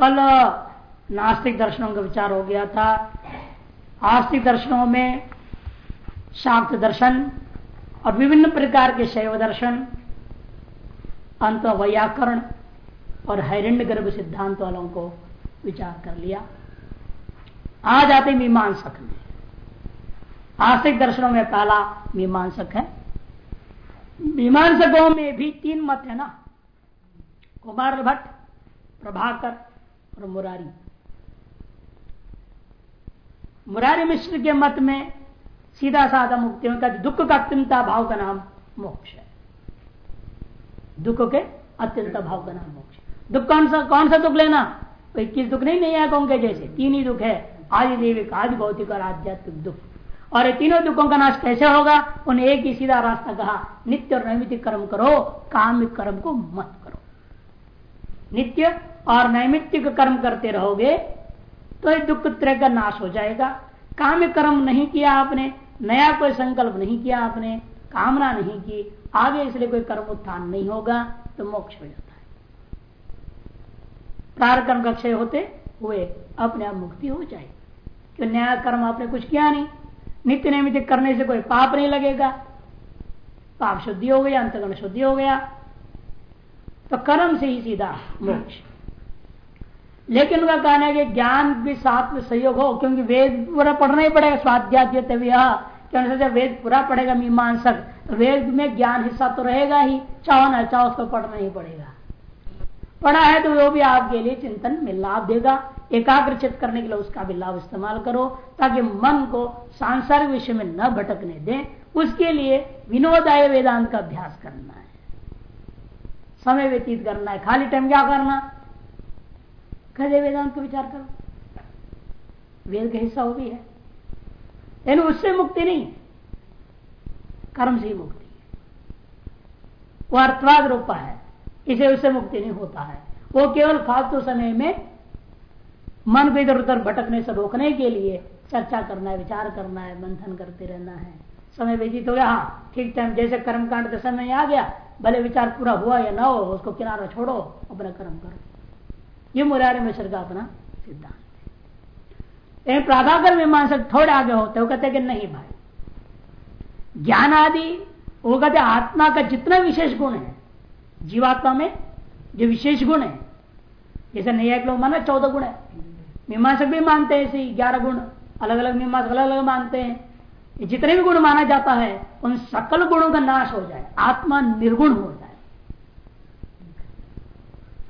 कल नास्तिक दर्शनों का विचार हो गया था। आस्तिक दर्शनों में शाक्त दर्शन और विभिन्न प्रकार के शैव दर्शन, अंत वैयाकरण और हैरण्य गर्भ सिद्धांत वालों को विचार कर लिया। आ जाते मीमांसक में। आस्तिक दर्शनों में पहला मीमांसक है। मीमांसकों में भी तीन मत है ना? कुमार भट्ट, प्रभाकर और मुरारी। मुरारी मिश्र के मत में सीधा साधा मुक्ति का दुख का अत्यंता भाव का नाम मोक्ष है। दुख के अत्यंत भाव का नाम मोक्ष दुख कौन सा कौन सा दुख लेना? इक्कीस दुख नहीं नहीं कौन के जैसे? तीन ही दुख है। आदि देविक, आदि भौतिक और आध्यात्मिक दुख। और ये तीनों दुखों का नाश कैसे होगा? उन्हें एक ही सीधा रास्ता कहा, नित्य और नैमित कर्म करो, कामिक कर्म को मत करो। नित्य और नैमित्तिक कर्म करते रहोगे तो ये दुख त्रय का नाश हो जाएगा। काम कर्म नहीं किया आपने, नया कोई संकल्प नहीं किया आपने, कामना नहीं की, आगे इसलिए कोई कर्म उत्थान नहीं होगा तो मोक्ष हो जाता है। प्रारकर्म का क्षय होते हुए अपने आप मुक्ति हो जाए क्यों नया कर्म आपने कुछ किया नहीं? नित्य नैमित करने से कोई पाप नहीं लगेगा। पाप शुद्धि हो गया, अंतगण शुद्धि हो गया। तो कर्म से ही सीधा मोक्ष। लेकिन उनका कहना है कि ज्ञान भी साथ में सहयोग हो, क्योंकि वेद पूरा पढ़ना ही पड़ेगा, स्वाध्याय जब वेद पूरा पढ़ेगा मीमांसक तो वेद में ज्ञान हिस्सा तो रहेगा ही, चाहो ना चाहो उसको पढ़ना ही पड़ेगा। पढ़ा है तो वो भी आपके लिए चिंतन में लाभ देगा। एकाग्रचित करने के लिए उसका भी लाभ इस्तेमाल करो, ताकि मन को सांसारिक विषय में न भटकने दें। उसके लिए विनोदाय वेदांत का अभ्यास करना है। समय व्यतीत करना है, खाली टाइम क्या करना? कहते वेदांत को विचार करो। वेद का हिस्सा वो भी है। लेकिन उससे मुक्ति नहीं कर्म से ही मुक्ति है। वो अर्थवाद रूपा है। इसे उससे मुक्ति नहीं होता है। वो केवल फालतू समय में मन को इधर उधर भटकने से रोकने के लिए चर्चा करना है, विचार करना है, मंथन करते रहना है। समय व्यतीत हो गया हाँ ठीक टाइम, जैसे कर्मकांड का समय आ गया, भले विचार पूरा हुआ या ना हो, उसको किनारा छोड़ो, अपना कर्म करो। ये मुरारी मिश्र का अपना सिद्धांत है। प्राभाकर मीमांसक थोड़े आगे होते वो कहते कि नहीं भाई। ज्ञान आदि, वो कहते आत्मा का जितना विशेष गुण है, जीवात्मा में जो विशेष गुण है, जैसे नया लोग माना चौदह गुण है। मीमांसक भी मानते हैं इसी, ग्यारह गुण अलग अलग मीमांसक अलग अलग मानते हैं। जितने भी गुण माना जाता है, उन सकल गुणों का नाश हो जाए, आत्मा निर्गुण हो जाए।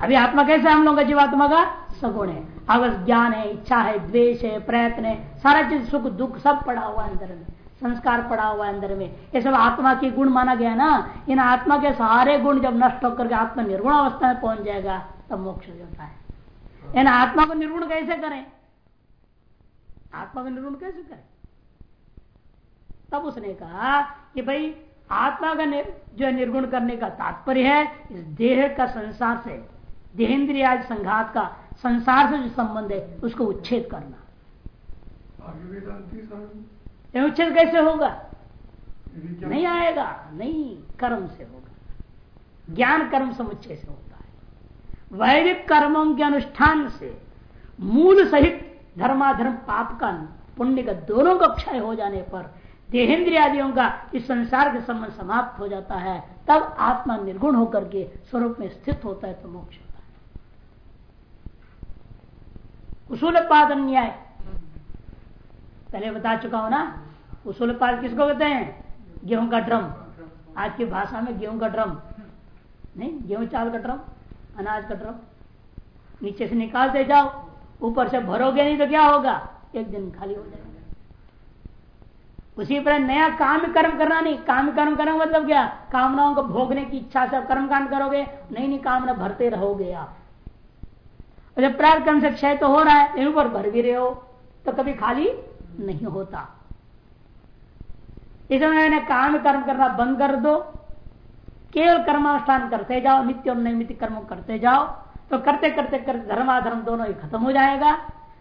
अभी आत्मा कैसे हम लोग का जीवात्मा का? सगुण है। अगर ज्ञान है, इच्छा है, द्वेष है, प्रयत्न है, सारा चीज़ सुख, दुख सब पड़ा हुआ अंदर में। संस्कार पड़ा हुआ अंदर में। ये सब आत्मा के गुण माना गया ना, इन आत्मा के सारे गुण जब नष्ट होकर आत्मा निर्गुण अवस्था में पहुँच जाएगा, तब मोक्ष हो जाता है। इन आत्मा को निर्गुण कैसे करें? आत्मा को निर्गुण कैसे करें? तब उसने कहा कि भाई, आत्मा का जो निर्गुण करने का तात्पर्य है, इस देह का संसार से देहेंद्रिया संघात का संसार से जो संबंध है, उसको उच्छेद करना। उच्छेद कैसे होगा? नहीं आएगा, नहीं, कर्म से होगा। ज्ञान कर्म समुच्चय से होता है। वैदिक कर्मों के अनुष्ठान से मूल सहित धर्माधर्म पाप का, पुण्य का दोनों का क्षय हो जाने पर देहेंद्रिय आदियों का इस संसार के संबंध समाप्त हो जाता है। तब आत्मा निर्गुण होकर के स्वरूप में स्थित होता है तो मोक्ष होता है उसूल पाद न्याय पहले बता चुका हूँ ना उसूल पाद किसको कहते हैं? गेहूँ का ड्रम। आज की भाषा में गेहूँ का ड्रम। नहीं, गेहूँ चावल का ड्रम, अनाज का ड्रम। नीचे से निकालते जाओ, ऊपर से भरोगे नहीं तो क्या होगा? एक दिन खाली हो जाएगा। उसी पर नया काम कर्म करना नहीं। काम कर्म करना मतलब क्या? कामनाओं को भोगने की इच्छा से कर्म कांड करोगे। नहीं नहीं, कामना भरते रहोगे आप। जब प्रार कर्म से क्षय तो हो रहा है इन ऊपर भर भी रहे हो तो कभी खाली नहीं होता। इसमें काम कर्म करना बंद कर दो। केवल कर्मानुष्ठान करते जाओ, नित्य और नैमित कर्म करते जाओ तो करते करते करते धर्माधर्म दोनों ही खत्म हो जाएगा।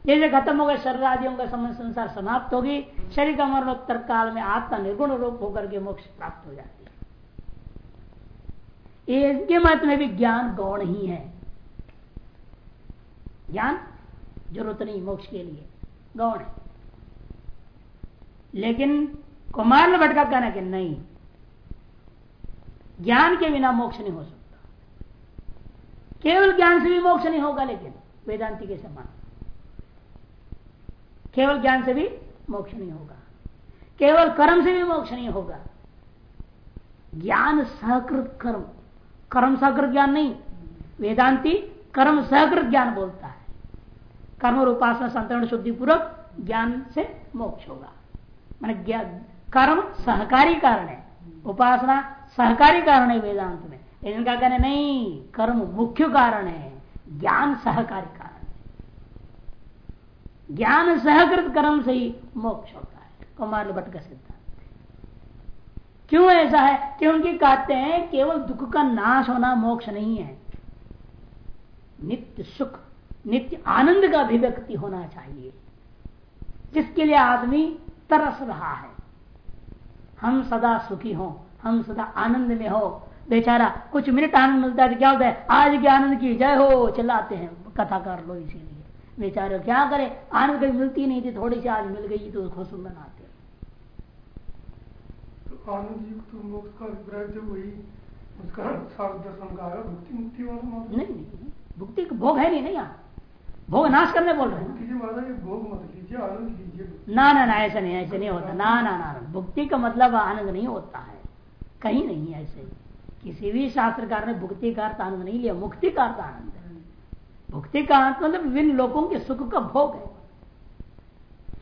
जैसे खत्म होगा शरीर आदियों का संबंध संसार समाप्त होगी। शरीर का मरणोत्तर काल में आत्मा निर्गुण रूप होकर के मोक्ष प्राप्त हो जाती है। इसके मत में भी ज्ञान गौण ही है। ज्ञान, ज़रूरत नहीं मोक्ष के लिए। गौण। है लेकिन कुमार ने भटका कहना कि नहीं, ज्ञान के बिना मोक्ष नहीं हो सकता। केवल ज्ञान से भी मोक्ष नहीं होगा, लेकिन वेदांति के समान। केवल ज्ञान से भी मोक्ष नहीं होगा। केवल कर्म से भी मोक्ष नहीं होगा। ज्ञान सहकृत कर्म। कर्म सहकृत ज्ञान नहीं, वेदांति कर्म सहकृत ज्ञान बोलता है। कर्म और उपासना संतरण शुद्धि पूर्वक ज्ञान से मोक्ष होगा। मान कर्म सहकारी कारण है। उपासना सहकारी कारण है वेदांत में। इनका कहने नहीं, कर्म मुख्य कारण है। ज्ञान सहकारी कारण ज्ञान सहकृत कर्म से ही मोक्ष होता है। कुमार भट्ट का सिद्धांत। क्यों ऐसा है? क्योंकि कहते हैं, केवल दुख का नाश होना मोक्ष नहीं है। नित्य सुख नित्य आनंद का अभिव्यक्ति होना चाहिए। जिसके लिए आदमी तरस रहा है। हम सदा सुखी हो हम सदा आनंद में हो। बेचारा कुछ मिनट आनंद मिलता है तो क्या होता है? आज के आनंद की जय हो चलाते हैं कथा कर लो इसीलिए। बेचारे क्या करे? आनंद कभी मिलती नहीं थी थोड़ी सी आज मिल गई तो खुश मनाते तो आनंद युक्त मोक्ष का अभिप्राय वही उसका दर्शन का है वाला नहीं नहीं। भुक्ति भोग है नहीं ना यहाँ? भोग नाश करने बोल रहे हैं भोग मत लीजिए आनंद लीजिए। ना ना ना ऐसा नहीं ऐसे नहीं होता। ना ना ना भुक्ति का मतलब आनंद नहीं होता है। कहीं नहीं ऐसे। किसी भी शास्त्रकार ने भुक्ति का अर्थ आनंद नहीं लिया। मुक्ति का अर्थ आनंद है। भुक्ति का अर्थ मतलब विभिन्न लोगों के सुख का भोग है।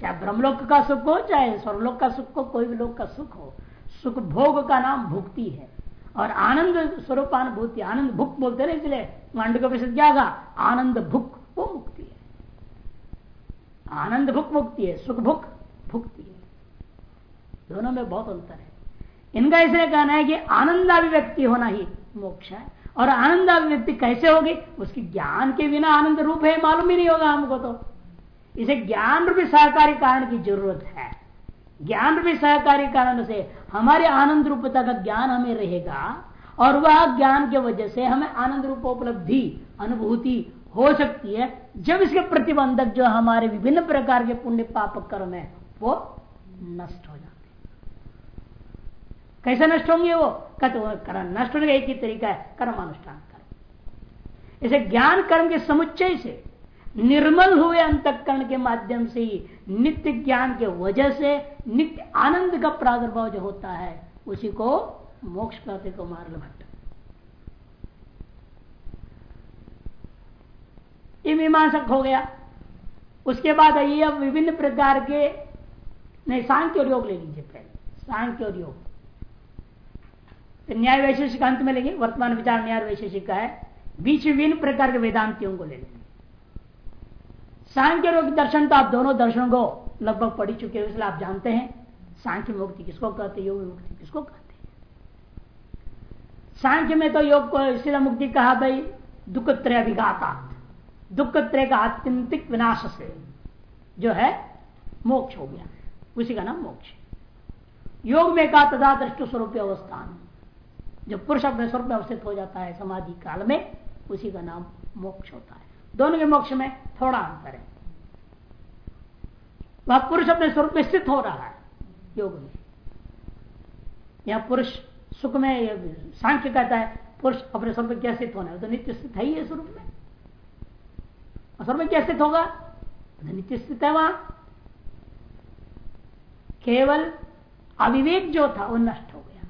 चाहे ब्रह्मलोक का सुख हो चाहे स्वर्लोक का सुख हो कोई भी लोक का सुख हो सुख भोग का नाम भुक्ति है। और आनंद स्वरूपानुभूति, आनंद भुक बोलते ना इसलिए, मांड को प्रसिद्ध क्या आनंद भुक, वो मुक्ति है। आनंद भुक मुक्ति है, सुख भुक भुक्ति है। दोनों में बहुत अंतर है। इनका इसलिए कहना है कि आनंदाभिव्यक्ति होना ही मोक्ष है। और आनंद आनंदाभिव्यक्ति कैसे होगी? उसकी ज्ञान के बिना आनंद रूप है, मालूम ही नहीं होगा हमको तो। इसे ज्ञान रूपी सहकारी कारण की ज़रूरत है। ज्ञान रूपी सहकारी कारण से हमारे आनंद रूपता का ज्ञान हमें रहेगा और वह ज्ञान के वजह से हमें आनंद रूप उपलब्धि, अनुभूति हो सकती है, जब इसके प्रतिबंधक जो हमारे विभिन्न प्रकार के पुण्य पाप कर्म है, वो नष्ट हो जाते कैसे नष्ट होंगे वो? कहते नष्ट होने का एक ही तरीका है, कर्मानुष्ठान कर्म। इसे ज्ञान कर्म के समुच्चय से निर्मल हुए अंतकरण के माध्यम से ही नित्य ज्ञान के वजह से नित्य आनंद का प्रादुर्भाव जो होता है, उसी को मोक्ष कहते कुमार भट्ट। ये मीमांसक हो गया। उसके बाद आइए अब विभिन्न प्रकार के, नहीं, सांख्य और योग ले लीजिए पहले। सांख्य और योग। तो न्याय वैशेषिक अंत में लेंगे। वर्तमान विचार न्याय वैशेषिक का है। बीच विभिन्न प्रकार के वेदांतियों को ले लेंगे। सांख्य योग दर्शन तो आप दोनों दर्शनों को लगभग पढ़ी चुके हो, इसलिए आप जानते हैं। सांख्य मुक्ति किसको कहते योग मुक्ति किसको कहते हैं? सांख्य में तो योग को इसलिए मुक्ति कहा, भाई दुख त्रय अभिघाता दुख त्रय का आत्यंतिक विनाश से जो है, मोक्ष हो गया। उसी का नाम मोक्ष योग में कहा तथा दृष्ट स्वरूप अवस्थान जो पुरुष अपने स्वरूप में अवस्थित हो जाता है समाधि काल में, उसी का नाम मोक्ष होता है। दोनों के मोक्ष में थोड़ा अंतर है। वह पुरुष अपने स्वरूप में स्थित हो रहा है, योग में। यह पुरुष सुख में सांख्य कहता है, पुरुष अपने स्वरूप में क्या स्थित होना है? तो नित्य स्थित है ही स्वरूप में। स्वरूप में क्या स्थित होगा? तो नित्य स्थित है वहाँ। केवल अविवेक जो था, वो नष्ट हो गया।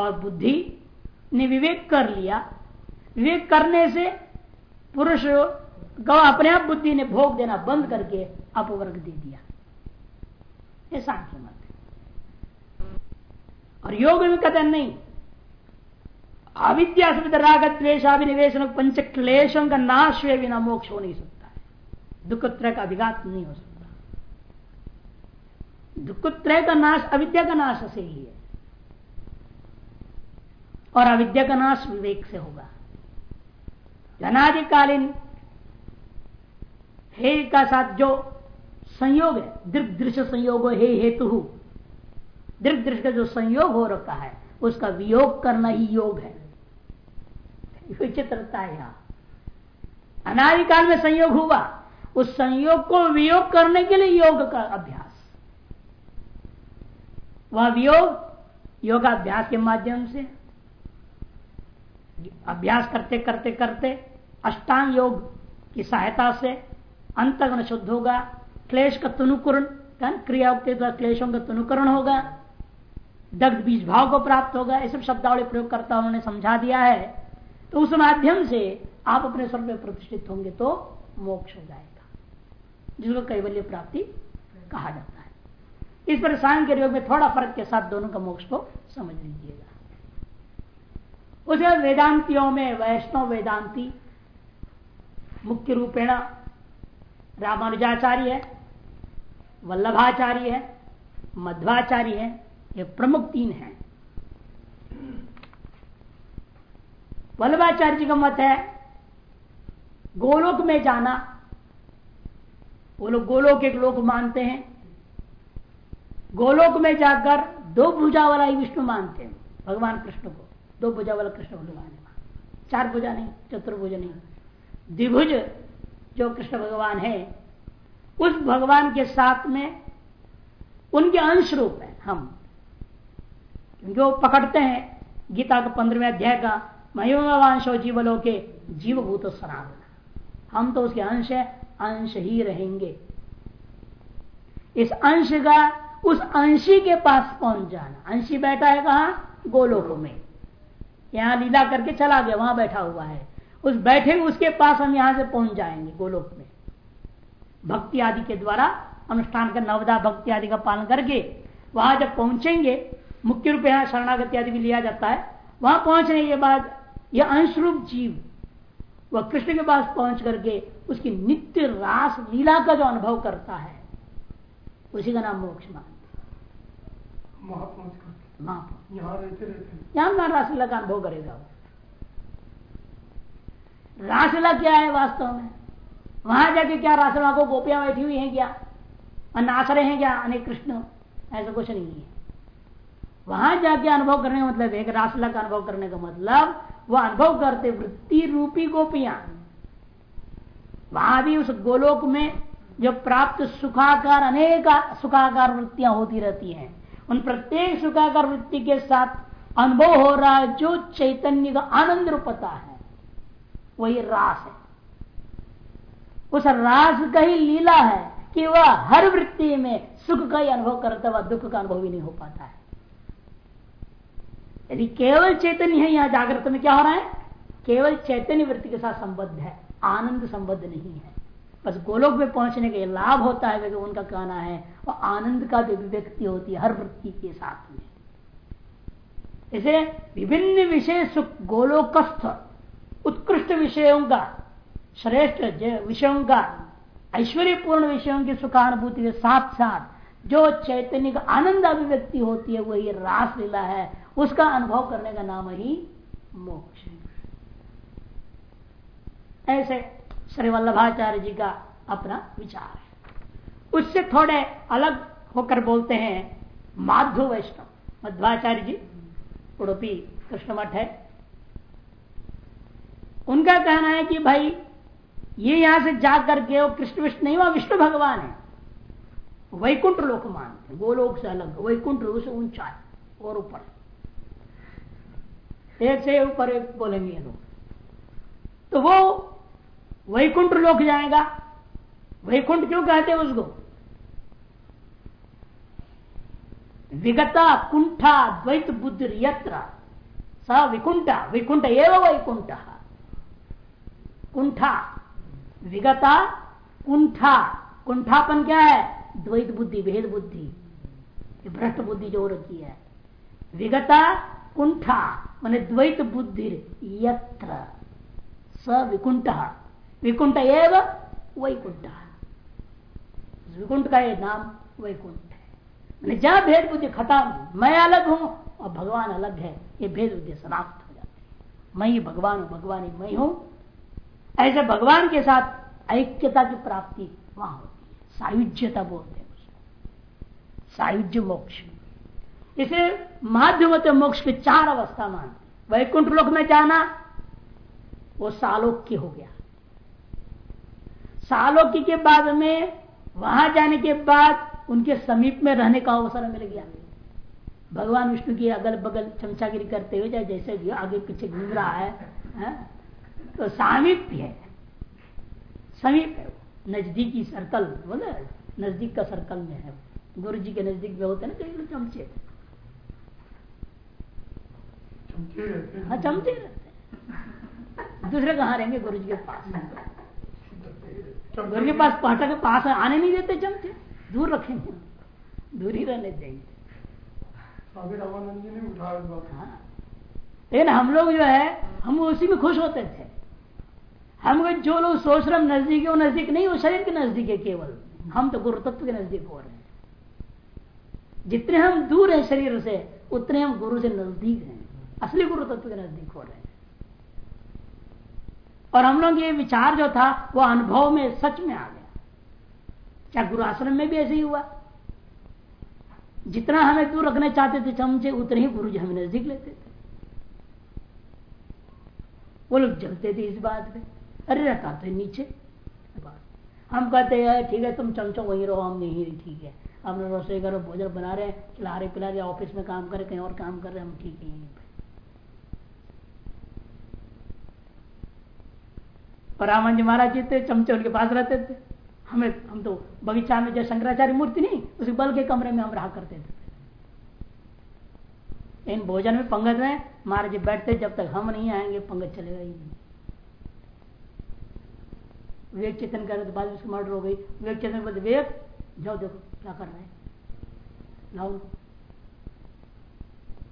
और बुद्धि ने विवेक कर लिया विवेक करने से पुरुष को अपने आप बुद्धि ने भोग देना बंद करके अपवर्ग दे दिया। ये सांख्य मत और योग में कहते नहीं। अविद्या राग द्वेशाभिनिवेशन पंच क्लेशों का नाश हुए बिना मोक्ष हो नहीं सकता है। दुख त्रय का अभिघात नहीं हो सकता। दुख त्रय का नाश, अविद्या का नाश से ही है। और अविद्या का नाश विवेक से होगा। अनादिकालीन हे का साथ जो संयोग है दृग दृश्य संयोग हे हेतु। दृग दृश्य का जो संयोग हो रखा है, उसका वियोग करना ही योग है। विचित्रता है यहाँ। अनादिकाल में संयोग हुआ, उस संयोग को वियोग करने के लिए योग का अभ्यास। वह वियोग योगाभ्यास के माध्यम से अभ्यास करते करते करते अष्टांग योग की सहायता से अंतगण शुद्ध होगा, क्लेश का तनुकरण क्रिया के क्लेशों का तनुकरण होगा, दग्ध बीज भाव को प्राप्त होगा, ये सब शब्दावली प्रयोग करता उन्होंने समझा दिया है। तो उस माध्यम से आप अपने स्वर में प्रतिष्ठित होंगे तो मोक्ष हो जाएगा, जिसको कैवल्य प्राप्ति कहा जाता है। इस पर सांख्य योग में थोड़ा फ़र्क के साथ दोनों का मोक्ष को समझ लीजिएगा। उसके वेदांतियों में, वैष्णव वेदांती, मुख्य रूपेण रामानुजाचार्य है, वल्लभाचार्य है, मध्वाचार्य है, ये प्रमुख तीन है। वल्लभाचार्य जी का मत है, गोलोक में जाना। वो लोग गोलोक एक लोक मानते हैं। गोलोक में जाकर दो भुजा वाला ही विष्णु मानते हैं, भगवान कृष्ण को। दो भुजा वाला कृष्ण भगवान है। चार भुजा नहीं, चतुर्भुज नहीं। द्विभुज जो कृष्ण भगवान है, उस भगवान के साथ में उनके अंश रूप है हम। जो पकड़ते हैं, गीता का पंद्रहवें अध्याय का महिमांशो जीवलों के जीवभूत सनातन हम तो उसके अंश है, अंश ही रहेंगे। इस अंश का, उस अंशी के पास पहुँच जाना। अंशी बैठा है कहा? गोलोक में। यहाँ लीला करके चला गया, वहाँ बैठा हुआ है। उस बैठे उसके पास हम यहाँ से पहुँच जाएँगे गोलोक में। भक्ति आदि के द्वारा अनुष्ठान का नवदा भक्ति आदि का पालन करके वहाँ जब पहुँचेंगे, मुख्य रूप यहाँ शरणागति आदि भी लिया जाता है, वहाँ पहुँचने के बाद यह अंशरूप जीव वह कृष्ण के पास पहुँच करके उसकी नित्य रास लीला का जो अनुभव करता है, उसी का नाम मोक्ष मान यहाँ रहते रहते यहाँ रासलीला का अनुभव करेगा रासलीला क्या है वास्तव में? वहाँ जाके क्या रासलीला को गोपियाँ बैठी हुई हैं क्या? और नाच रहे हैं क्या? अनेक कृष्ण? ऐसा कुछ नहीं है। वहाँ जाके अनुभव करने का मतलब एक रासला का अनुभव करने का मतलब वह अनुभव करते वृत्ति रूपी गोपियाँ। वहाँ भी उस गोलोक में जो प्राप्त सुखाकार अनेक सुखाकार वृत्तियाँ होती रहती हैं। उन प्रत्येक सुखाकार वृत्ति के साथ अनुभव हो रहा है, जो चैतन्य का आनंद रूपता है, वही रास है। उस रास का ही लीला है कि वह हर वृत्ति में सुख का ही अनुभव करता हुआ दुख का अनुभव ही नहीं हो पाता है। यदि केवल चैतन्य है, यहाँ जागृत में क्या हो रहा है? केवल चैतन्य वृत्ति के साथ संबद्ध है, आनंद संबद्ध नहीं है। बस गोलोक में पहुँचने का लाभ होता है उनका कहना है, और आनंद का भी अभिव्यक्ति होती है हर वृत्ति के साथ में। इसे विभिन्न विषय सुख गोलोकस्थ, उत्कृष्ट विषयों का, श्रेष्ठ विषयों का, ऐश्वर्यपूर्ण विषयों की सुखानुभूति के साथ साथ जो चैतन्य का आनंद अभिव्यक्ति होती है, वही रास लीला है। उसका अनुभव करने का नाम ही मोक्ष ऐसे श्री वल्लभाचार्य जी का अपना विचार है। उससे थोड़े अलग होकर बोलते हैं माधु वैष्णव। मध्वाचार्य जी उड़पी कृष्ण मठ है। उनका कहना है कि भाई, ये यहाँ से जाकर के वो कृष्ण विष्णु नहीं हुआ विष्णु भगवान है। वैकुंठ लोक मानते गोलोक से अलग वैकुंठ से ऊँचा है और ऊपर। एक से ऊपर एक बोलेंगे लोग। तो वो वैकुंठ लोक जाएगा। वैकुंठ क्यों कहते हैं उसको? विगता कुंठा द्वैत बुद्धि यत्र। स विकुंठा, विकुंठ एवं वैकुंठ। कुंठा, विगता कुंठा। कुंठापन क्या है? द्वैत बुद्धि, भेद बुद्धि। भ्रष्ट बुद्धि जो रखी है। विगता कुंठा, मान द्वैत बुद्धि यत्र। स विकुंठ। विकुंठ एव वैकुंठ विकुंठ का ये नाम वैकुंठ है। जहाँ भेद बुद्धि खत्म मैं अलग हूँ और भगवान अलग है, ये भेद बुद्धि समाप्त हो जाती मैं ही भगवान हूँ, भगवान ही मैं हूँ। ऐसे भगवान के साथ ऐक्यता की प्राप्ति वहाँ होती है। सायुज्यता बोलते हैं उसको। सायुज्य मोक्ष। इसे माध्यमत मोक्ष के चार अवस्था मानते वैकुंठ लोक में जाना, वो सालोक्य हो गया। सालों की बाद में वहाँ जाने के बाद उनके समीप में रहने का अवसर मिल गया। भगवान विष्णु की अगल बगल चमचागिरी करते हुए चाहे जैसे भी आगे पीछे घूम रहा है, है? तो सामीप्य है। समीप है नजदीकी सर्कल बोले? नज़दीक का सर्कल में है गुरु जी के नज़दीक में होते ना कई चमचे। हाँ। चमचे रहते दूसरे कहाँ रहेंगे गुरु जी के पास? गुरु के पास पाटा के पास आने नहीं देते चमचे दूर रखेंगे। दूर ही रहने देंगे। हाँ। लेकिन हम लोग जो है हम उसी में खुश होते थे। हम जो लोग सोच रहे नज़दीक है वो नज़दीक नहीं वो शरीर के नज़दीक है केवल। हम तो गुरु तत्व के नज़दीक हो रहे हैं। जितने हम दूर हैं शरीर से उतने हम गुरु से नज़दीक हैं। असली गुरु तत्व के नज़दीक हो रहे हैं। और हम लोग ये विचार जो था, वो अनुभव में सच में आ गया। क्या गुरु आश्रम में भी ऐसे ही हुआ? जितना हमें दूर रखना चाहते थे चमचे उतने ही गुरु जी हमें नज़दीक लेते थे। वो लोग जलते थे इस बात पे। अरे, रखा तो नीचे। हम कहते हैं, ठीक है, तुम चमचो वहीं रहो, हम नहीं ठीक है। हम लोग रसोई करो भोजन बना रहे खिला रहे, पिला रहे, ऑफ़िस में काम करे कहीं और काम कर रहे हम ठीक है। पर रामन जी महाराज जी थे चमचे उनके पास रहते थे। हमें, हम तो बगीचा में जो शंकराचार्य मूर्ति नहीं, उसी बल के कमरे में हम रहा करते थे। इन भोजन में पंगत में महाराज जी बैठते, जब तक हम नहीं आएँगे, पंगत चलेगा ही नहीं चेतन कर रहे बाद उसकी मर्डर हो गई। विवेक चेतन बोलते, विवेक, जाओ देखो क्या कर रहे हैं। लाओ।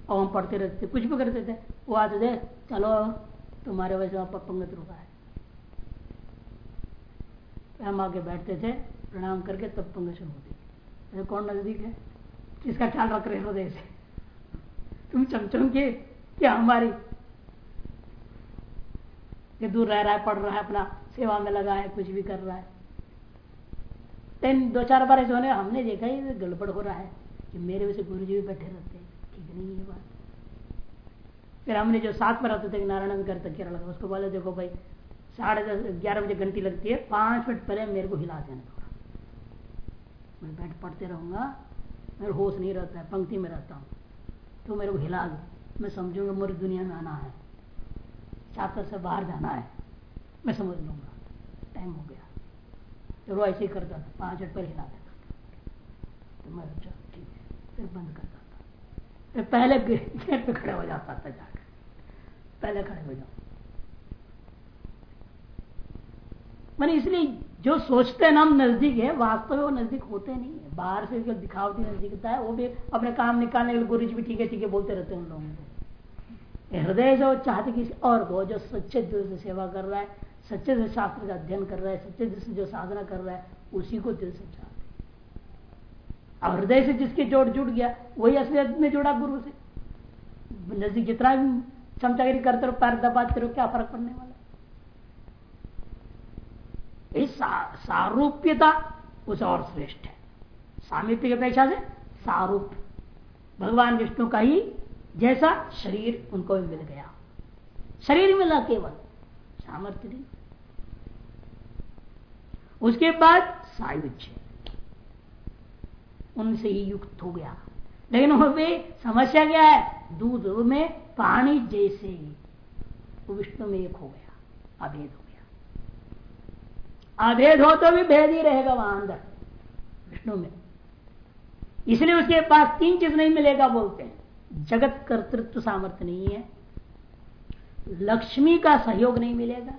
और हम पढ़ते रहते कुछ भी करते थे। वो आते थे, चलो, तुम्हारे वजह से वहाँ पर पंगत रुका है। हम आके बैठते थे, प्रणाम करके तब पंगत शुरू होती थी। कौन नज़दीक है? किसका ख्याल रख रहे हृदय से तुम चमचम के क्या हमारी? ये दूर रह रहा है, पढ़ रहा है, अपना सेवा में लगा है, कुछ भी कर रहा है। लेकिन दो, चार बार ऐसे होने, हमने देखा ही गड़बड़ हो रहा है कि मेरे वैसे गुरु जी भी बैठे रहते हैं। ठीक नहीं है बात। फिर हमने जो साथ में रहते थे, नारायण घर तक लगा उसको बोले, देखो भाई साढ़े दस, ग्यारह बजे घंटी लगती है, पाँच मिनट पहले मेरे को हिला देना। थोड़ा मैं बैठ पढ़ते रहूँगा, मेरे होश नहीं रहता है पंक्ति में रहता हूँ। तो मेरे को हिला दो। मैं समझूँगा मेरी दुनिया में आना है। चाहता से बाहर जाना है। मैं समझ लूँगा। टाइम हो गया। तो वो ऐसे ही करता था। पाँच मिनट पहले हिला देता तो मैं अच्छा ठीक है। फिर बंद करता था। फिर पहले गेट पे खड़े हो जाता था जाकर पहले खड़े हो जाओ मैंने इसलिए जो सोचते हैं ना, हम नज़दीक है, वास्तव में वो नज़दीक होते नहीं है। बाहर से जो दिखावटी नजदीकता है, वो भी अपने काम निकालने के लिए गुरु जी भी ठीक है ठीक है, बोलते रहते हैं उन लोगों को। हृदय वो चाहते किसी और को, जो सच्चे दिल से सेवा कर रहा है, सच्चे से शास्त्र का अध्ययन कर रहा है, सच्चे दिल से जो साधना कर रहा है, उसी को दिल से चाहते अब हृदय से जिसके जोड़ जुड़ गया, वही असलियत में जुड़ा गुरु से। नज़दीक जितना भी चमचागिरी करते रहो, पैर दबाते रहो, क्या फ़र्क पड़ने वाला सारूप्यता उस और श्रेष्ठ है। सामीप्य की अपेक्षा से सारूप भगवान विष्णु का ही जैसा शरीर उनको भी मिल गया। शरीर मिला केवल, सामर्थ्य नहीं। उसके बाद सायुज्य। उनसे ही युक्त हो गया। लेकिन वे समस्या क्या है? दूध में पानी जैसे ही। विष्णु में एक हो गया, अभेद हो अभेद हो तो भी भेद ही रहेगा वहाँ अंदर विष्णु में। इसलिए उसके पास तीन चीज़ नहीं मिलेगा, बोलते हैं। जगत कर्तृत्व सामर्थ्य नहीं है। लक्ष्मी का सहयोग नहीं मिलेगा,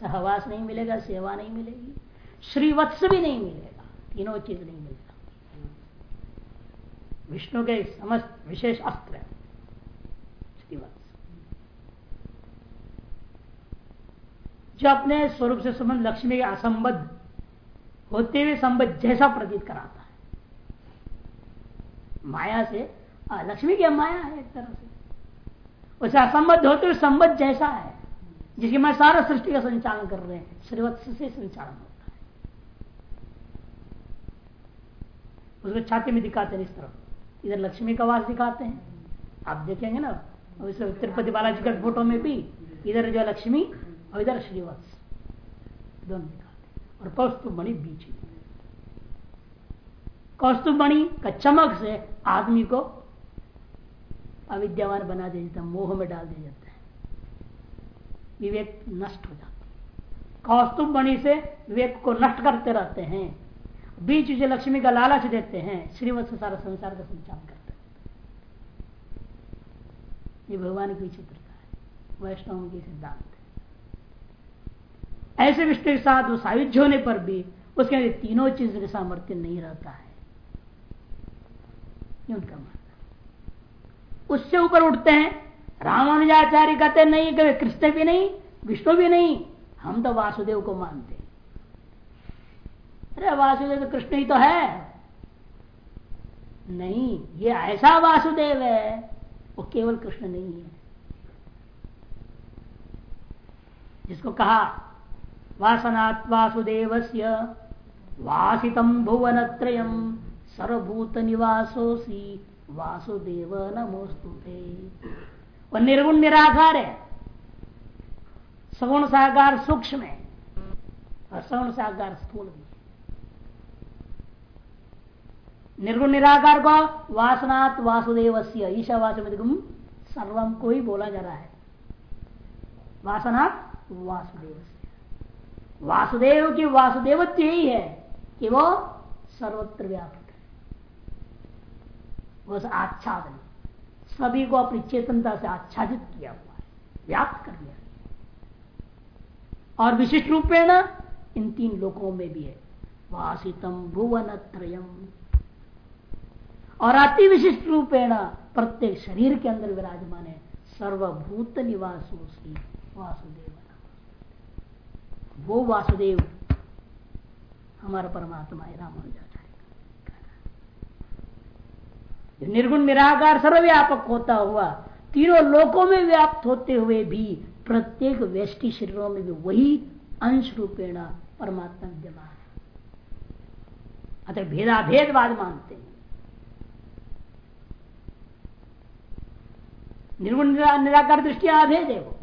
सहवास नहीं मिलेगा, सेवा नहीं मिलेगी, श्रीवत्स भी नहीं मिलेगा, तीनों चीज़ नहीं मिलेगा। विष्णु के समस्त विशेष अस्त्र है। श्रीवत्स जो अपने स्वरूप से संबंध लक्ष्मी के असंबद्ध होते हुए संबद्ध जैसा प्रतीत कराता है। माया से आ, लक्ष्मी की माया है एक तरह से। उसे असंबद्ध होते हुए संबद्ध जैसा है जिसकी मैं सारा सृष्टि का संचालन कर रहे हैं श्रीवत्स से संचालन होता है। उसको छाती में दिखाते हैं इस तरफ़ इधर लक्ष्मी का वास दिखाते हैं। आप देखेंगे ना तिरुपति बालाजी का फ़ोटो में भी इधर जो लक्ष्मी और इधर श्रीवत्स दोनों दिखाते और कौस्तुभ मणि बीच में। मणि का चमक से आदमी को अविद्यावान बना दिया जाता है मोह में डाल दिया जाता है। विवेक नष्ट हो जाता है। कौस्तुभ मणि से विवेक को नष्ट करते रहते हैं। बीच जो लक्ष्मी का लालच देते हैं। श्रीमत से सारा संसार का संचार करते ये भगवान की चित्रता है। वैष्णव की सिद्धांत। ऐसे विष्णु के साथ वो सायुज्य होने पर भी उसके अंदर तीनों चीज़ का सामर्थ्य नहीं रहता है। उनका मानना उससे ऊपर उठते हैं, रामानुजाचार्य कहते नहीं, कभी कृष्ण भी नहीं, विष्णु भी नहीं, हम तो वासुदेव को मानते अरे, वासुदेव तो कृष्ण ही तो है। नहीं, ये ऐसा वासुदेव है, वो केवल कृष्ण नहीं है। जिसको कहा वासनात् वासुदेव वासितम भुवन त्रयम सर्वभूत निवासोसी वासुदेव नमोस्तुते वो निर्गुण निराकार है सगुण साकार सूक्ष्म। है और सगुण साकार स्थूल भी। निर्गुण निराकार को वासनात् वासुदेव से ईशावासुम सर्वम को ही बोला जा रहा है। वासनात् वासुदेव वासुदेव की वासुदेवत्व यही है कि वो सर्वत्र व्यापक है। वो आच्छादन, सभी को अपनी चेतनता से आच्छादित किया हुआ है, व्याप्त कर दिया और विशिष्ट रूप में ना, इन तीन लोकों में भी है। वासितम भुवन त्रयम और अति विशिष्ट रूपेण प्रत्येक शरीर के अंदर विराजमान है, सर्वभूत निवासो वासुदेव। वो वासुदेव हमारा परमात्मा है, राम रामानुजाचार्य निर्गुण, निराकार, सर्वव्यापक होता हुआ तीनों लोकों में व्याप्त होते हुए भी प्रत्येक व्यष्टि शरीरों में भी वही अंश रूपेण परमात्मा विद्यमान है। अतः भेदाभेदवाद मानते हैं। निर्गुण निराकार दृष्टि अभेद है वो।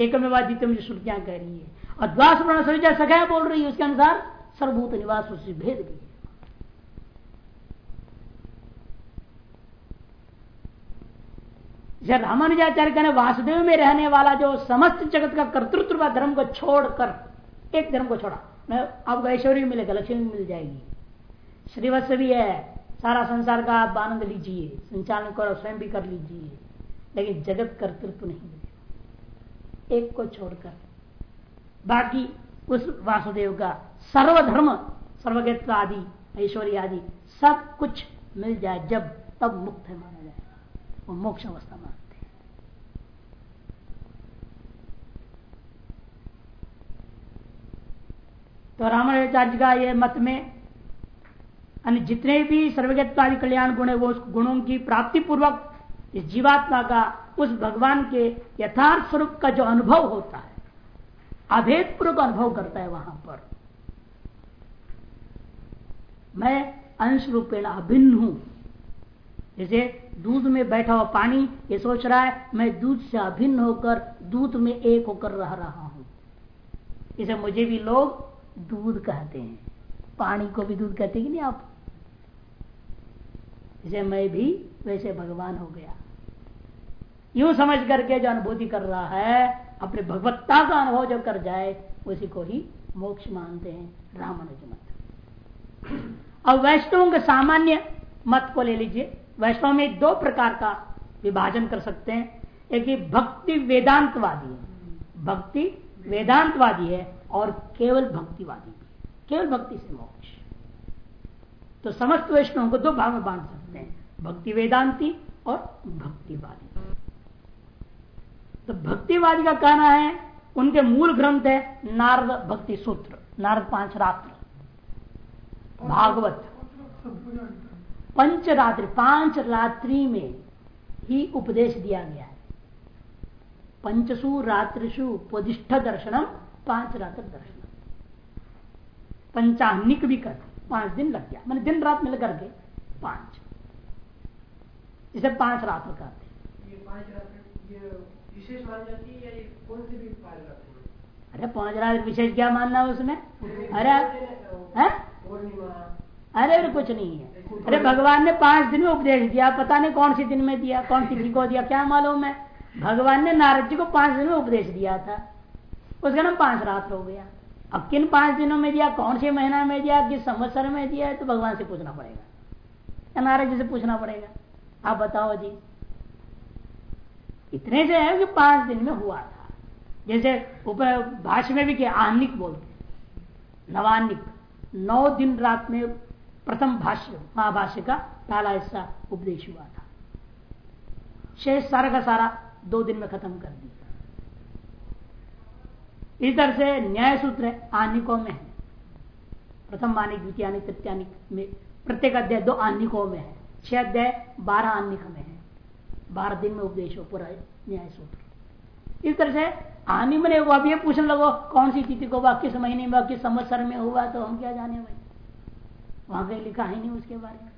एक में जो श्रुतियाँ कह रही है। और द्वास सविजा सखा बोल रही है, उसके अनुसार सर्वभूत निवास उससे भेद भी है। रामानुजाचार्य कहने, वासुदेव में रहने वाला जो समस्त जगत का कर्तृत्व धर्म को छोड़कर, एक धर्म को छोड़ा, मैं, आपको ऐश्वर्य मिलेगा, लक्ष्मी मिल जाएगी। श्रीवत्स भी है, सारा संसार का आप आनंद लीजिए, संचालन करो, स्वयं भी कर लीजिए। लेकिन जगत कर्तृत्व नहीं मिलेगा। एक को छोड़कर बाकी उस वासुदेव का सर्वधर्म सर्वगत्व आदि ऐश्वर्य आदि सब कुछ मिल जाए, जब तब मुक्त है माना जाएगा। वो मोक्ष अवस्था मानते तो रामाचार्य का ये मत में, अन्य जितने भी सर्वगत्वादि कल्याण गुण है, वो उस गुणों की प्राप्ति पूर्वक इस जीवात्मा का, उस भगवान के यथार्थ स्वरूप का जो अनुभव होता है अभेद पूर्वक अनुभव करता है वहाँ पर। मैं अंश रूपेण अभिन्न हूँ। जैसे दूध में बैठा हुआ पानी, ये सोच रहा है, मैं दूध से अभिन्न होकर दूध में एक होकर रह रहा हूँ। इसे मुझे भी लोग दूध कहते हैं। पानी को भी दूध कहते कि नहीं आप? इसे मैं भी वैसे भगवान हो गया। यूँ समझ करके जो अनुभूति कर रहा है अपने भगवत्ता का अनुभव जब कर जाए उसी को ही मोक्ष मानते हैं, रामानुज मत। अब वैष्णवों के सामान्य मत को ले लीजिए। वैष्णव में दो प्रकार का विभाजन कर सकते हैं। एक ही भक्ति वेदांतवादी है। भक्ति वेदांतवादी है और केवल भक्तिवादी। केवल भक्ति से मोक्ष। तो समस्त वैष्णव को दो भाग में बांट सकते हैं। भक्ति वेदांती और भक्तिवादी। तो भक्तिवादी का कहना है, उनके मूल ग्रंथ है नारद भक्ति सूत्र, नारद पाँच रात्र भागवत। पंच रात्रि पाँच रात्रि में ही उपदेश दिया गया है। पंचसु रात्रिशु उपदिष्ट दर्शनम पाँच रात्र दर्शन पंचाहनिक भी कर, पाँच दिन लग गया। मैंने दिन रात मिल करके पाँच। इसे पाँच रात्र कहते ये विशेष मानी जाती है या कौन सी भी अरे पाँच रात विशेष क्या मानना है उसमें? अरे है? अरे अरे कुछ नहीं है। अरे भगवान ने पाँच दिन में उपदेश दिया पता नहीं कौन सी दिन में दिया कौन सी को दिया क्या मालूम है? भगवान ने नारद जी को पाँच दिन में उपदेश दिया था। उसका नाम पाँच रात हो गया। अब किन पाँच दिनों में दिया कौन से महीना में दिया किस संवत्सर में दिया है तो भगवान से पूछना पड़ेगा। नारद जी से पूछना पड़ेगा। आप बताओ जी। इतने से है कि पाँच दिन में हुआ था। जैसे ऊपर भाष्य में भी क्या आनिक बोलते नवानिक नौ दिन रात में प्रथम भाष्य, महाभाष्य का पहला हिस्सा उपदेश हुआ था। शेष सारा का सारा दो दिन में खत्म कर दिया। इस तरह से न्याय सूत्र आनिकों में है। प्रथम मानिक द्वितीय तृतीयानिक में प्रत्येक अध्याय दो आनिकों में है। छह अध्याय बारह आनिक में है। बारह दिन में उपदेश हो, पूरा न्याय सूत्र। इस तरह से आनी में वो अभी पूछने लगो, कौन सी तिथि को हुआ किस महीने में किस संवत्सर में हुआ तो हम क्या जाने भाई? वहाँ कहीं लिखा ही नहीं उसके बारे में।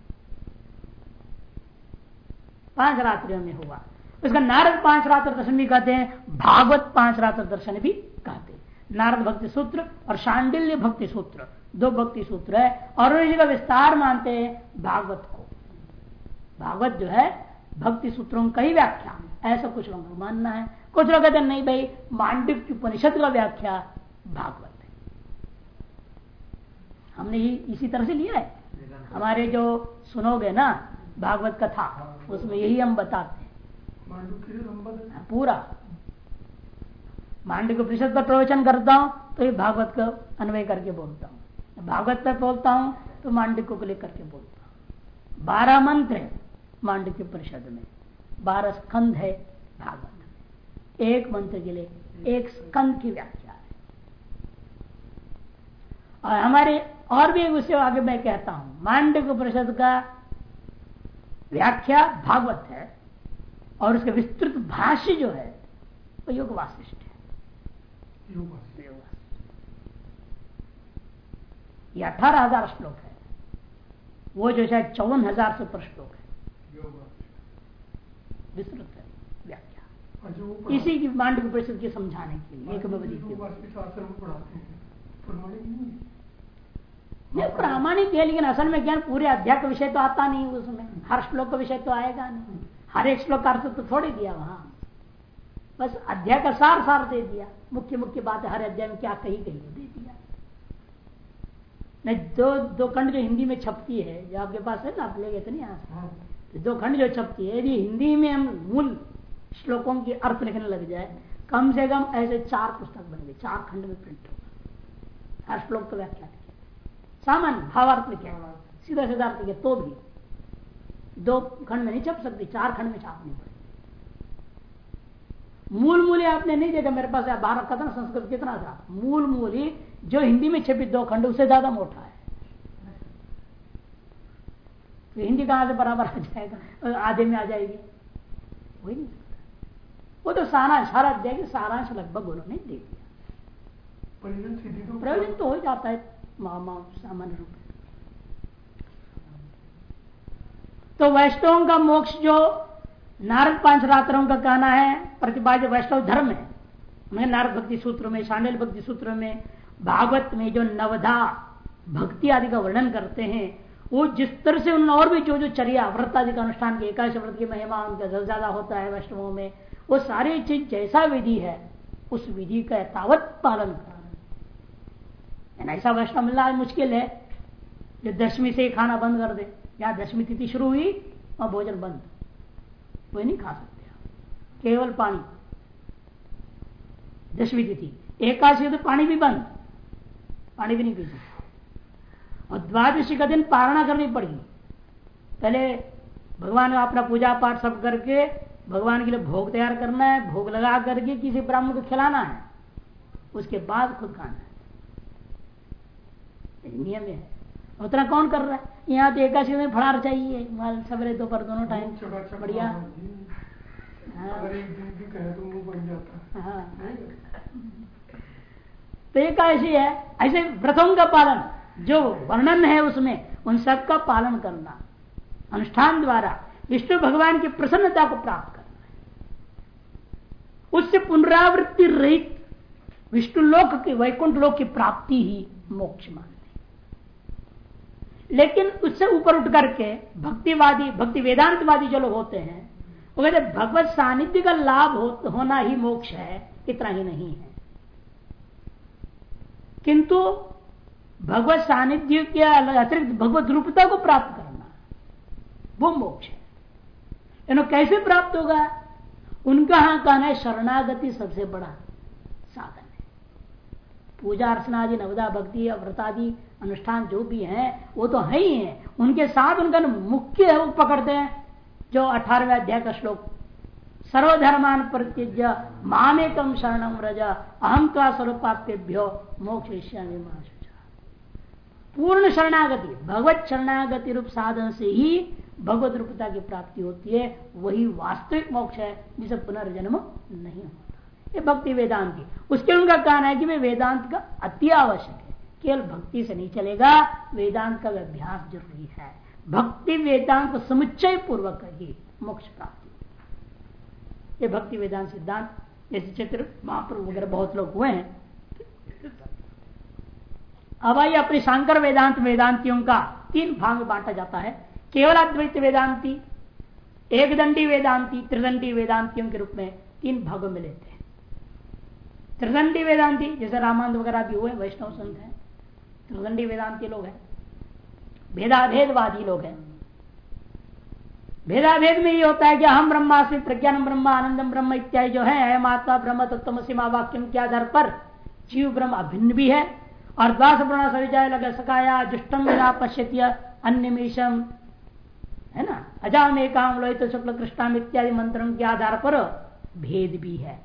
पाँच रात्रियों में हुआ। उसका नारद पाँच रात्र दर्शन भी कहते हैं, भागवत पाँच रात्र दर्शन भी कहते हैं। नारद भक्ति सूत्र और शांडिल्य भक्ति सूत्र, दो भक्ति सूत्र है। और उन्हीं का विस्तार मानते हैं भागवत को। भागवत जो है भक्ति सूत्रों का ही व्याख्या ऐसा कुछ लोगों का मानना है। कुछ लोग कहते नहीं भाई मांडिक की उपनिषद का व्याख्या भागवत है। हमने ही इसी तरह से लिया है। हमारे जो सुनोगे ना भागवत कथा उसमें यही हम बताते हैं। हाँ, पूरा। मांडिक उपनिषद पर प्रवचन करता हूँ तो ये भागवत का अन्वय करके बोलता हूँ। भागवत पर बोलता हूँ तो मांडिक को लेकर के बोलता हूँ। बारह मंत्र है। मांडिक परिषद में। बारह स्कंध है भागवत एक मंत्र के लिए एक स्कंद की व्याख्या है। और हमारे और भी उसे आगे मैं कहता हूँ। मांडक परिषद का व्याख्या भागवत है और उसके विस्तृत भाष्य जो है, वो योग वासिष्ठ है। ये अठारह हज़ार श्लोक है। वो जो शायद चौवन हज़ार से ऊपर श्लोक विस्तृत है व्याख्या इसी की मांड की परिषद के समझाने के लिए ये प्रामाणिक है। लेकिन असल में ज्ञान पूरे अध्याय का विषय तो आता नहीं उसमें। हर श्लोक का विषय तो आएगा नहीं। हर एक श्लोक का अर्थ तो थोड़े दिया वहाँ। बस अध्याय का सार सार दे दिया। मुख्य मुख्य बात हर अध्याय में क्या कही गई दे दिया। नहीं दो दो खंड जो हिंदी में छपती है जो आपके पास है ना आप ले गए थे यहाँ से हाँ। तो दो खंड जो छपती है, यदि हिंदी में हम मूल श्लोकों के अर्थ लिखने लग जाए, कम से कम ऐसे चार पुस्तक बन गए चार खंड में प्रिंट होगा। हर श्लोक तो व्याख्या सामान्य, भावार्थ लिखे। सीधा सीधा अर्थ तो भी। दो खंड में नहीं छप सकती, चार खंड में छापनी पड़ेगी। मूल मूल्य आपने नहीं देखा, मेरे पास बारह कथन संस्कृत कितना था? मूल मूल्य जो हिंदी में छपी दो खंड, उससे ज़्यादा मोटा है। तो हिंदी कहाँ से बराबर आ जाएगा आधे में आ जाएगी। वही नहीं सकता। वो तो सारांश सारा अध्याय सारांश लगभग उन्होंने दे दिया। प्रयोजन तो हो जाता है सामान्य रूप तो वैष्णव का मोक्ष जो नारद पाँच रात्रों का कहना है प्रतिपाद्य वैष्णव धर्म है। मैं नारद भक्ति सूत्र में शांडिल भक्ति सूत्र में भागवत में जो नवधा भक्ति आदि का वर्णन करते हैं वो जिस तरह से उन्होंने और भी जो जो चर्या व्रत आदि का अनुष्ठान के एकाश व्रत की महिमा उनका ज़्यादा होता है वैष्णवों में, वो सारी चीज़ जैसा विधि है, उस विधि का तावत पालन करना ऐसा वैष्णव मिलना मुश्किल है। जो दशमी से खाना बंद कर दे, या दशमी तिथि शुरू हुई, वहाँ भोजन बंद। कोई नहीं खा सकते केवल पानी। दशमी तिथि। एकादशी तो पानी भी बंद। पानी भी नहीं पी सकते और द्वादशी का दिन पारणा करनी पड़ेगी पहले भगवान का अपना पूजा पाठ सब करके भगवान के लिए भोग तैयार करना है भोग लगा करके किसी ब्राह्मण को खिलाना है उसके बाद खुद खाना है। नियम है। उतना कौन कर रहा है? यहाँ तो एकाशी में फड़ार चाहिए माल सवेरे दोपहर दोनों टाइम बढ़िया। हाँ। तो, हाँ। तो एकादशी है ऐसे व्रतों का पालन। जो वर्णन है उसमें उन सब का पालन करना। अनुष्ठान द्वारा विष्णु भगवान की प्रसन्नता को प्राप्त करना उससे पुनरावृत्ति रहित विष्णु लोक की वैकुंठ लोक की प्राप्ति ही मोक्ष मानते लेकिन उससे ऊपर उठ करके भक्तिवादी भक्ति वेदांतवादी जो लोग होते हैं वो कहते भगवत सानिध्य का लाभ हो, होना ही मोक्ष है इतना ही नहीं है। किंतु भगवत सानिध्य के अतिरिक्त भगवत रूपता को प्राप्त करना। वो मोक्ष है। कैसे प्राप्त होगा? उनका यहाँ कहना है, शरणागति सबसे बड़ा साधन है। पूजा अर्चना आदि, नवदा भक्ति, व्रतादि, अनुष्ठान जो भी है, वो तो है ही है। उनके साथ उनका मुख्य है, वो पकड़ते हैं। जो अठारहवें अध्याय का श्लोक, सर्वधर्मान प्रत्यज मामेकम शरणम रज अहम का स्वरूपाप्यभ्यो मोक्ष पूर्ण शरणागति, भगवत शरणागति रूप साधन से ही भगवत रूपता की प्राप्ति होती है, वही वास्तविक मोक्ष है, जिसे पुनर्जन्म नहीं होता। ये भक्ति वेदांति उसके उनका कहना है कि वे वेदांत का अति आवश्यक है। केवल भक्ति से नहीं चलेगा, वेदांत का अभ्यास ज़रूरी है। भक्ति वेदांत समुच्चय पूर्वक ही मोक्ष प्राप्ति ये भक्ति वेदांत सिद्धांत, जैसे चित्र महाप्रभु वगैरह बहुत लोग हुए हैं। अब आइए अपने शांकर वेदांत वेदांतियों का तीन भाग बांटा जाता है। केवल अद्वैत वेदांति एक दंडी वेदांति, त्रिदंडी वेदांतियों के रूप में तीन भागों में लेते हैं। त्रिदंडी वेदांति, जैसे रामानंद वगैरह भी हुए, वैष्णव संत है, त्रिदंडी वेदांति लोग हैं, भेदाभेदवादी लोग हैं। भेदाभेद में ये होता है कि हम ब्रह्मास्मि प्रज्ञान ब्रह्म, आनंदम ब्रह्म इत्यादि जो है महात्मा ब्रह्म तत्व सीमा वाक्यम के आधार पर जीव ब्रह्म अभिन्न भी है द्वास ब्रह्म सविजाय लग सकाया जुष्टम विदा पश्यत्य अन्यमीशम है ना? अजाम एकाम लोहित शुक्ल कृष्णाम इत्यादि मंत्रों के आधार पर भेद भी है।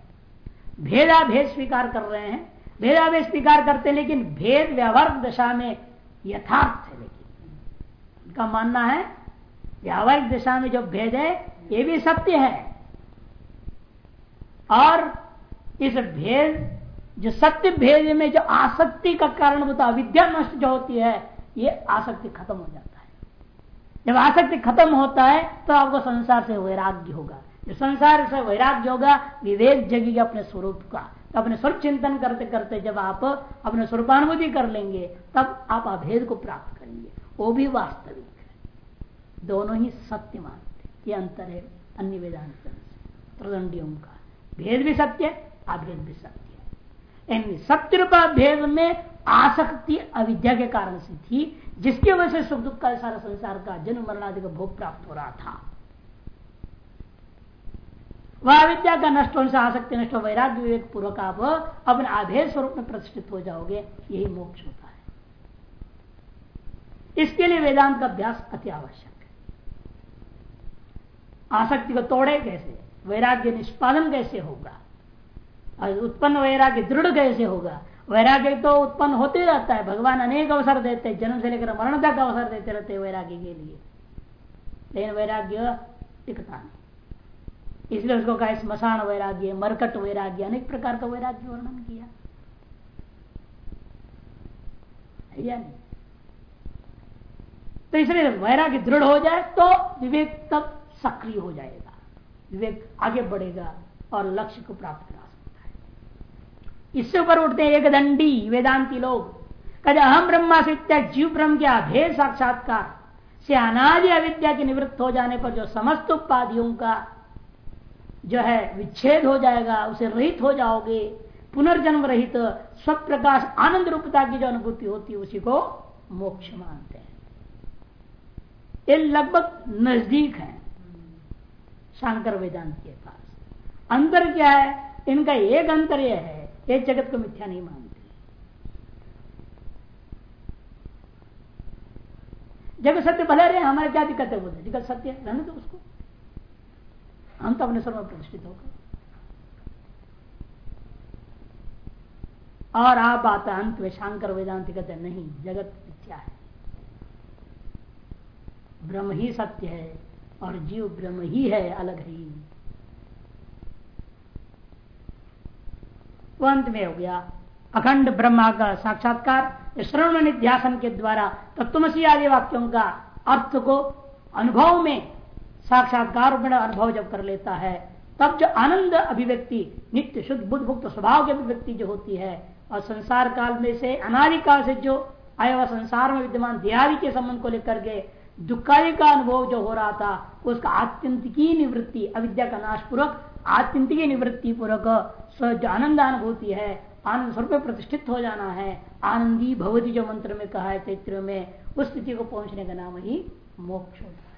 भेदा भेद स्वीकार कर रहे हैं। भेदा भेद स्वीकार करते हैं, लेकिन भेद व्यवहार दशा में यथार्थ है, लेकिन। उनका मानना है, व्यावहारिक दिशा में जो भेद है, ये भी सत्य है। और इस भेद जो सत्य भेद में जो आसक्ति का कारण होता अविद्या नष्ट जो होती है, ये आसक्ति खत्म हो जाता है। जब आसक्ति खत्म होता है तो आपको संसार से वैराग्य होगा। जो संसार से वैराग्य होगा, विवेक जगेगा अपने स्वरूप का। तो अपने स्वरूप चिंतन करते करते जब आप अपने स्वरूपानुभूति कर लेंगे, तब आप अभेद को प्राप्त करेंगे। वो भी वास्तविक है। दोनों ही सत्य मानते ये अंतर है अन्य वेदांत प्रदंडियों का। भेद भी सत्य अभेद भी सत्य सत्य रूपा भेद में आसक्ति अविद्या के कारण से थी, जिसकी वजह से सुख दुख का सारा संसार का जन्म मरणादि का भोग प्राप्त हो रहा था। वह अविद्या का नष्ट होने से आसक्ति नष्ट हो, वैराग्य विवेक पूर्वक आप अपने आधेय स्वरूप में प्रतिष्ठित हो जाओगे, यही मोक्ष होता है। इसके लिए वेदांत का अभ्यास अति आवश्यक है। आसक्ति को तोड़े कैसे? वैराग्य निष्पादन कैसे होगा? उत्पन्न वैराग्य दृढ़ कैसे होगा। वैराग्य तो उत्पन्न होते रहता है। भगवान अनेक अवसर देते हैं। जन्म से लेकर मरण तक अवसर देते रहते हैं वैराग्य के लिए। लेकिन वैराग्य टिकता नहीं। इसलिए उसको कहा स्मशान वैराग्य, मरकट वैराग्य, अनेक प्रकार का वैराग्य वर्णन किया। तो इसलिए वैराग्य दृढ़ हो जाए तो विवेक तब सक्रिय हो जाएगा। विवेक आगे बढ़ेगा और लक्ष्य को प्राप्त करा इससे ऊपर उठते हैं एक दंडी वेदांति लोग। कहते अहम ब्रह्मा से जीव ब्रह्म के अभेद साक्षात्कार से अनादि अविद्या के निवृत्त हो जाने पर जो समस्त उपाधियों का जो है विच्छेद हो जाएगा, उसे रहित हो जाओगे। पुनर्जन्म रहित स्वप्रकाश, आनंद रूपता की जो अनुभूति होती है, उसी को मोक्ष मानते हैं। ये लगभग नज़दीक है शंकर वेदांत के पास। अंतर क्या है? इनका एक अंतर यह है ये जगत को मिथ्या नहीं मानते। जगत सत्य भले रहे, हमारे क्या दिक्कत है बोलते जगत सत्य रहने दो उसको। हम तो अपने सर्व प्रतिष्ठित होकर। और आप आता अंत में शांकर वेदांत कहते नहीं, जगत मिथ्या है। ब्रह्म ही सत्य है और जीव ब्रह्म ही है, अलग ही। वो अंत में हो गया। अखंड ब्रह्मा का साक्षात्कार श्रवण निध्यासन के द्वारा तत्वसी आदि वाक्यों का अर्थ को अनुभव में साक्षात्कार अनुभव जब कर लेता है, तब जो आनंद अभिव्यक्ति, नित्य शुद्ध बुद्ध भुक्त स्वभाव की अभिव्यक्ति जो होती है, और संसार काल में से अनादिकाल से जो आया हुआ संसार में विद्यमान देहादि के संबंध को लेकर के दुखादि का अनुभव जो हो रहा था, उसका आत्यंतिकी निवृत्ति, अविद्या का नाश पूर्वक आत्यंतिकी निवृत्ति पूर्वक आनंद अनुभूति है। आनंद स्वरूप प्रतिष्ठित हो जाना है। आनंदी भवती जो मंत्र में कहा है चैत्र में, उस स्थिति को पहुँचने का नाम ही मोक्ष होता है।